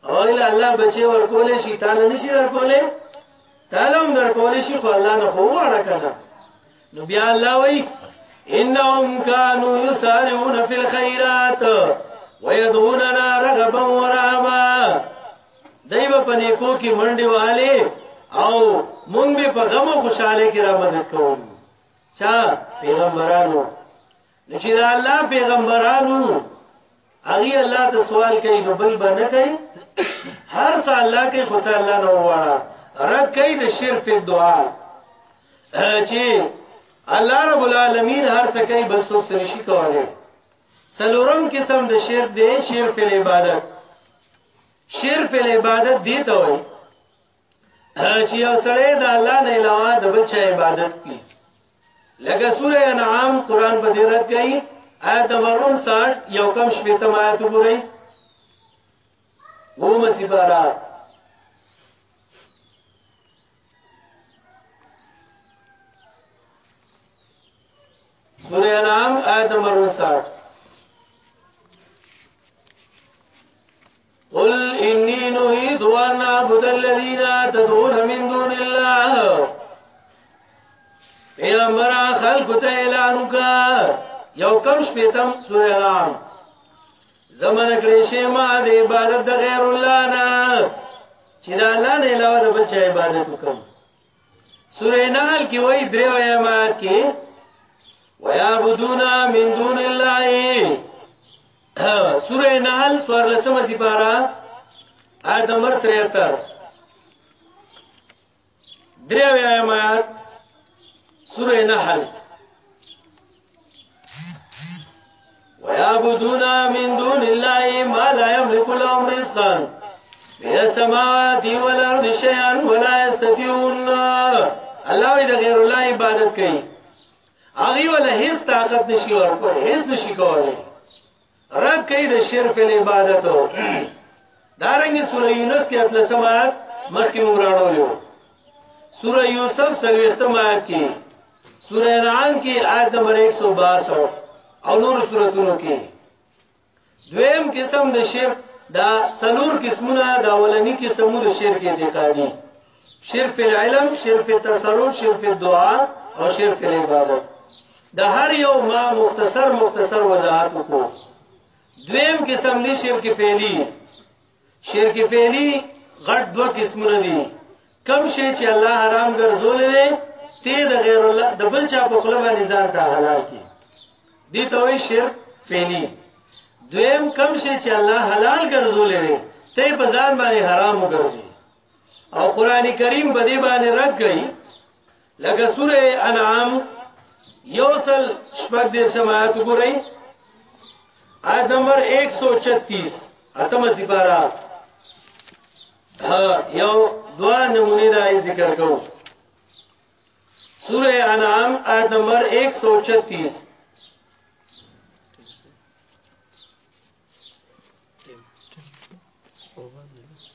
او الا الله بچي ورکول شي تعالی نشي ورکول تعالی هم ورکول شي خو الله نه هو وړه کنه نو بیا الله وای انهم كانوا يسارعون في الخيرات ويدعوننا رغبا ورهبا دایو په نیکو کې منډي والے او مونږ به په غمو خوشاله کې را مدد کوو چا پیغمبرانو چې دا الله پیغمبرانو هغه الله ته سوال کوي نو بل باندې کوي هر څه الله کې خدای الله نه وواړه رد کوي د شرک په دعا چې الله رب العالمین هر څه کوي بل څوک سره شي کوي سلورم قسم د شرک دی شرک په عبادت شرک په عبادت دی ته وایي چې یو سړی د الله نه علاوه د بل چا عبادت کوي لکه سوره انعام قران په دې رد کوي آیت نمبر 59 یو کم شپې تم آیت وګورئ وو مسیبارا سوره انعام آیت نمبر 59 قل انی نهیت ان اعبد الذین تدعون من دون الله یا مرا خلق ته اعلان وکا یو کم شپیتم سورہ اعلان زمن کړي شی ما د عبادت د غیر الله نه چې دا الله نه علاوه د بچ عبادت وکم سوره نحل کې وایي درې وایي ما کې ويا بدونا من دون الله سوره نحل سور لسمه سپارا آیت نمبر 73 دریو آیات سوره نحل ويعبدون من دون الله ما لا يملك لهم رزقا من السماوات والارض شيئا ولا يستطيعون الله اذا غير الله عبادت کوي هغه ولا هیڅ طاقت نشي ورکو هیڅ نشي کولای رد کوي د شرک په عبادت دارنګ سوره یونس کې خپل سمات مخکې وراړو یو سوره یوسف سویخته ما کې سوره انعام کې آیت نمبر 162 او نور سوراتونو کې دویم قسم د شرک دا سلور قسمونه دا ولنی قسمونه شرک اعتقادي شرف العلم شرف التصرف شرف الدعاء او شرف العبادت د هر یو ما مختصر مختصر وضاحت وکړو دویم قسم دی شرک فعلی شرک فعلی غټ دوه قسمونه دي کم شي چې الله حرام ګرځولې دي ته د غیر الله د بل چا په خپل باندې ځان ته حلال کی دي ته وي شرک فعلی دویم کم شي چې الله حلال ګرځولې دي ته په ځان باندې حرام وګرځي او قران کریم په دې باندې رد کړي لکه سوره انعام یوصل شپږ دې سمات وګورئ آیت نمبر 136 اتمه سپارا یو دوا نمونه دا ذکر کوو سورہ انعام آیت نمبر 136 Thank you.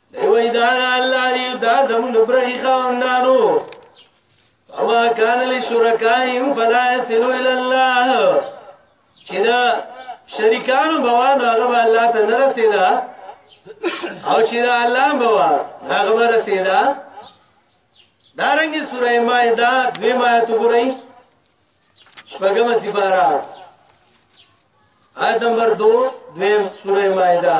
دی وای دا الله دی دا زموږ برخي خاوندانو وما كان لشركائهم فلا يصلوا الى الله چې دا شریکانو بوان هغه به الله ته نه رسیدا او چې دا الله بوان هغه به رسیدا دارنګي سوره مائده دوی ما ته ګورئ شپږم سپارا آیت نمبر 2 دویم سوره مائده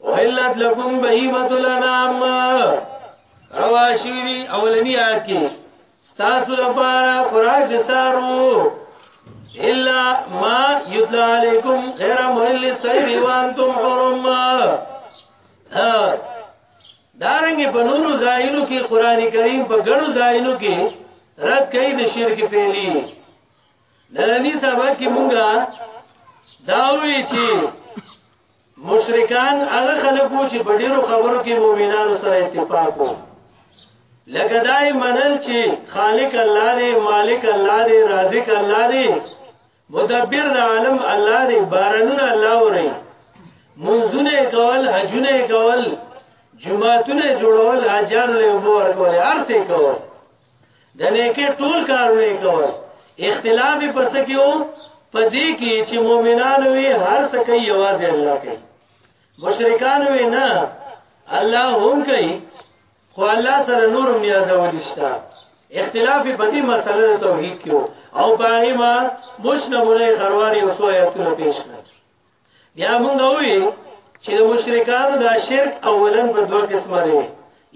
وحلت لكم بهیمت الانام رواشیری اولنی آیت کی ستاسو لپاره خوراک د سارو الا ما یتلا علیکم غیر محل سیر وانتم حرم دارنګ په نورو ځایونو کې قران کریم په ګڼو ځایونو کې رد کوي د شرک پیلي نننی سبا کې مونږه داوی چې مشرکان هغه خلک وو چې په ډیرو خبرو کې مؤمنانو سره اتفاق وو لکه دای منل چې خالق الله دی مالک الله دی رازق الله دی مدبر د عالم الله دی بارانونه الله وري منځونه کول حجونه کول جمعهتونه جوړول حاجان له وبور کول ارسه کول د نیکه ټول کارونه کول اختلاف پس کېو په دې کې چې مؤمنانو وی هر څه کوي یوازې الله کوي مشرکانو وی نه الله هم کوي خو الله سره نور نیاز ولشتا اختلاف په دې مسله توحید کې او باندې ما مشنه مولای خرواري او سوایتونه پیش کړ بیا موږ وی چې د مشرکانو دا شرک اولا په دوه قسمه دی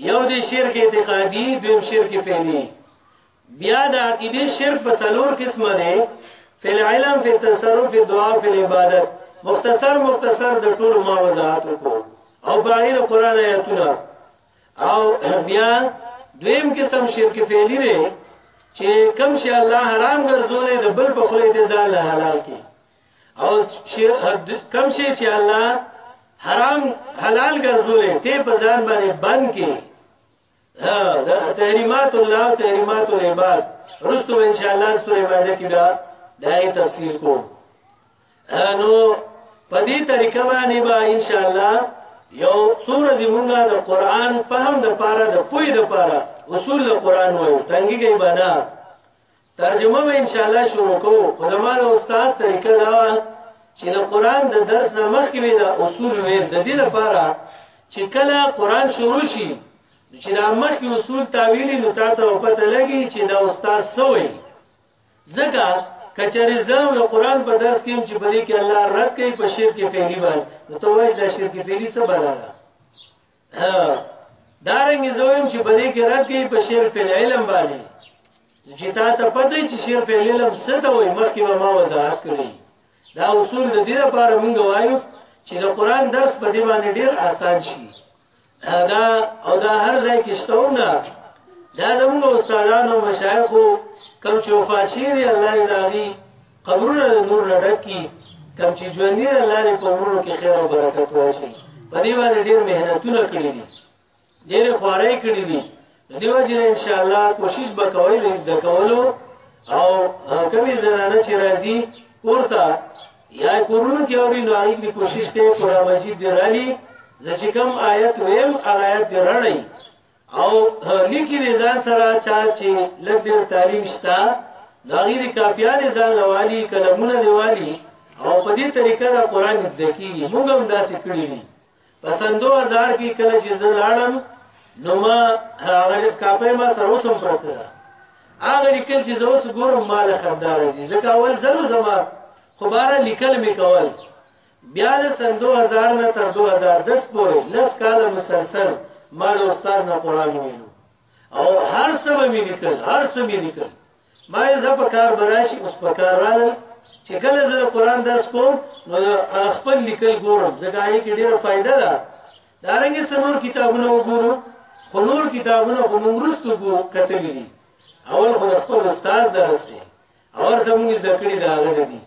یو دی شرک اعتقادي دویم شرک فعلی بیا د عقیده شرک په څلور قسمه دی فی العلم فی التصرف فی الدعاء فی العبادت مختصر مختصر د ټول ما وضاحت وکړو او باید قران آیاتونه او بیا دویم قسم شرک فعلی دی چې کم شي الله حرام ګرځولې د بل په خله دې ځان له حلال کې او کم شي چې الله حرام حلال ګرځولې ته په ځان باندې بند کې ها دا تحریمات الله او تحریمات العباد رستو ان شاء الله سورې باندې کې دا دای تفصیل کو نو په دې طریقه باندې با ان شاء الله یو سورې دې مونږه د قران فهم د پاره د پوی د پاره اصول د قران وایو تنګي کې باندې ترجمه به ان شاء الله شروع کوو خو زما د استاد طریقه دا وه چې د قران د درس نه مخکې وي دا اصول وي د دې لپاره چې کله قران شروع شي چې دا مخکې اصول تعویلی نو تا ته پته لګي چې دا استاد سوې ځکه کچری زم د قران په درس کې چې بری کې الله رد کوي په شرک فعلی باندې نو ته وایې دا شرک فعلی څه بلا ده دارنګ زویم چې بلې کې راکې په شعر په علم باندې چې تا ته پته چې شعر په علم څه ته وایي مخکې به ما وضاحت کړی دا اصول د دې لپاره موږ وایو چې د قران درس په دې باندې ډیر آسان شي دا او دا هر ځای کې شتونه دا زموږ استادانو مشایخو کوم چې وفات شي الله دې قبرونه د نور نه ډک کړي کوم چې ژوندي د الله دې په عمرونو کې خیر او برکت واچوي په دې باندې ډېر محنتونه کړي دي ډېرې خوارۍ کړي دي د دې وجې ان شاء الله کوشش به کوئ د زده کولو او کومې زنانه چې راځي کور ته یا کورونو کې اوري نو هغې دې کوشش کوي قرآن مجید دې رالي زه چې کوم آیت ویم هغه آیت دې رڼئ او لیکي دي ځان سره چا چې لګ ډیر تعلیم شتا ظاهر کافیان ځان لوالي کلمونه دیوالي او په دې طریقه دا قران زده کیږي موږ هم داسې کړی دي پسند 2000 کې کله چې زه لاړم نو ما هغه کاپه ما سره وسم پرته ده هغه لیکل چې زه اوس ګورم مال خدار دي ځکه اول زلو زما خو بار لیکل می کول بیا د سن 2000 نه تر 2010 پورې لس کاله مسلسل ما له استاد نه قران ویلو او هر څه به مې لیکل هر څه مې لیکل ما یې زه په کار براشي اوس په کار راغلم چې کله زه قران درس کوم نو خپل لیکل ګورم ځکه یې کې ډېره فائدہ ده دا رنګ سمور کتابونه وګورو خو نور کتابونه خو موږ وروسته ګو کتلې دي اول خو خپل استاد درس دی اور زموږ ذکر دا غره دي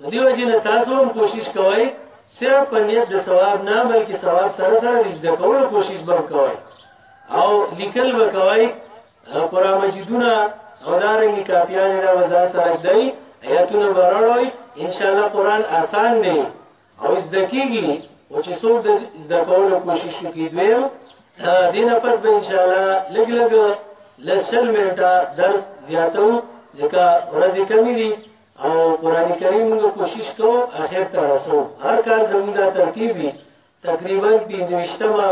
د دې وجه نه تاسو هم کوشش کوئ صرف په نیت د ثواب نه بلکې ثواب سره سره د زده کولو کوشش به کوئ او لیکل به کوئ قرآن مجیدونه او دارنګې کاپیانې دا وزا سره دی آیاتونه به راړوئ انشاءالله قرآن آسان دی او زده کېږي او چې څوک د زده کولو کوشش وکړي دویم دینه پس به انشاءالله لږ لږ لسل منټه درس زیاتو ځکه ورځې کمی دي او قران کریم موږ کوشش کوو اخر ته رسو هر کال زموږ دا ترتیب وي تقریبا 25مه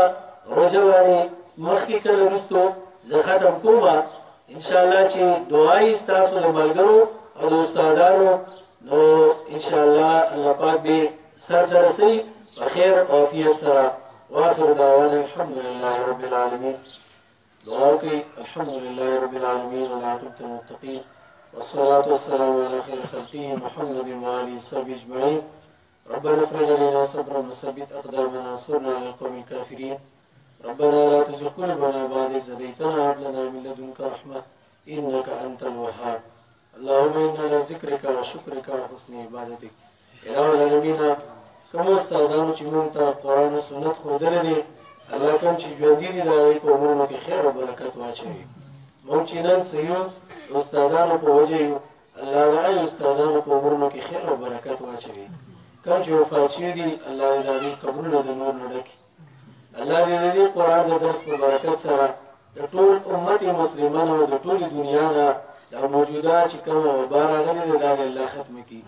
روزه باندې مخکې کله وروسته زه ختم کوم ان شاء الله چې دعای تاسو د ملګرو او د استادانو نو ان شاء الله الله پاک به سر درسي په خیر او عافیت سره واخر دعوانا الحمد لله رب العالمین دعاوكي الحمد لله رب العالمين والعاقبة للمتقين والصلاة والسلام على خير خلقه محمد وعلى وصحبه أجمعين ربنا افرج لنا صبرا وثبت أقدامنا وانصرنا على القوم الكافرين ربنا لا تزغ قلوبنا بعد إذ هديتنا هب لنا من لدنك رحمة إنك أنت الوهاب اللهم انا لذکرک و شکرک و حسن عبادتک الہ العالمین کوم استادانو چې مونږ ته قران او سنت خو درې دي الله کوم چې ژوند دي دا یې په عمرونو کې خیر او برکت واچوي مونږ چې نن سيو استادانو په وجه یو الله دا یې استادانو په عمرونو کې خیر او برکت واچوي کوم چې وفات شي دي الله دې قبرونه د نور نه ډکي الله دې دې قران د درس په برکت سره د ټول امت مسلمانو د ټولې دنیا نه د موجوده چې کوم وبا راغلي دی دا الله ختم کړي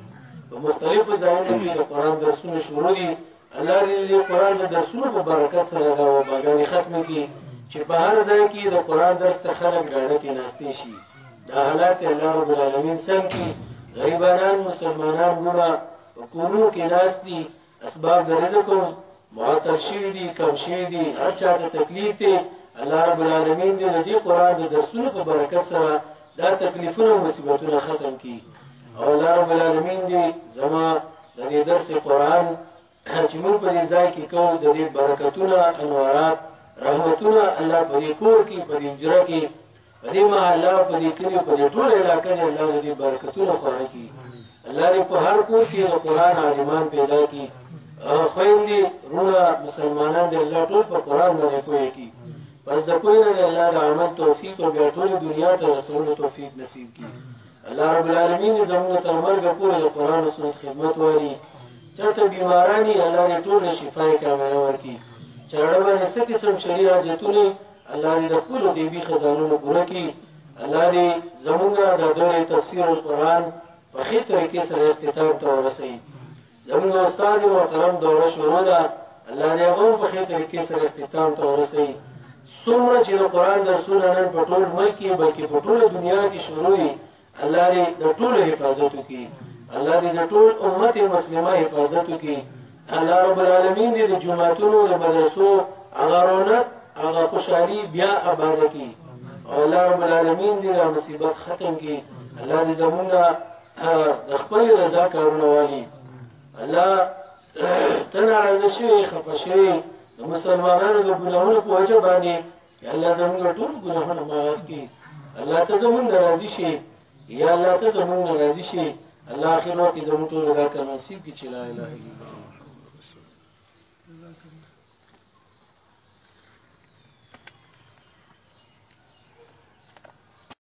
په مختلفو ځایونو کې د قران درسونه شروع دي الله دې دې قران د درسونو په برکت سره دا وباګانې ختم کړي چې په هر ځای کې د قران درس ته خلک ډاډه کې ناشته شي دا حالات الله رب العالمین سم کړي غریبانان مسلمانان ګوره کورو کې ناشتي اسباب د رزق معطل شوی دي کم شوی دي هر چا ته تکلیف دی الله رب العالمین دې دې قران د درسونو په برکت سره دا تکلیفونه او مصیبتونه ختم کړي او الله رب العالمین دې زما د دې درس قران چې موږ په دې ځای کې کوو د دې برکتونه انوارات رحمتونه الله په دې کور کې په دې جره کې په دې محله په دې کلی په دې ټول علاقې دې الله دې برکتونه خوره کړي الله دې په هر کور کې د قران عالمان پیدا کړي خويندې رونه مسلمانان دې الله ټول په قران باندې پوهې کړي پس د پوهې نه الله د عمل توفیق او بیا ټول دنیا ته رسول توفیق نصیب کړي الله رب العالمین زموږ تر مرګ پورې د قران او سنت خدمت واري چرته بیمارانی الله دې ټول شفای کامل ورکړي چرړ باندې څه قسم شریعت جتونه الله دې د خپل غیبی خزانونو پوره کړي الله دې زمونږ د دورې تفسیر القرآن په خې طریقې سره اختتام ته ورسوي زمونږ استاد محترم دوره شروع ده الله دې هغه په خې طریقې سره اختتام ته ورسوي څومره چې د قرآن درسونه نن په ټول ملک کې بلکې په ټوله دنیا کې شروع وي الله دې د ټول حفاظت وکړي الله دې د ټول امت مسلمه حفاظت وکړي الله رب العالمین دې د جمعتونو د مدرسو هغه رونق هغه خوشحالي بیا آباد کړي او الله رب العالمین دې دا مصیبت ختم کړي الله دې زمونږ د خپل رضا کارونه والی الله تنه راځي شوی خفه شوی د مسلمانانو د ګناهونو په وجه باندې یا الله زموږ ټول ګناهونه معاف کړي الله ته زموږ راضي شي یا الله ته زموږ راضي شي الله اخر وخت زموږ ټول دا کار نصیب کړي چې لا اله الا الله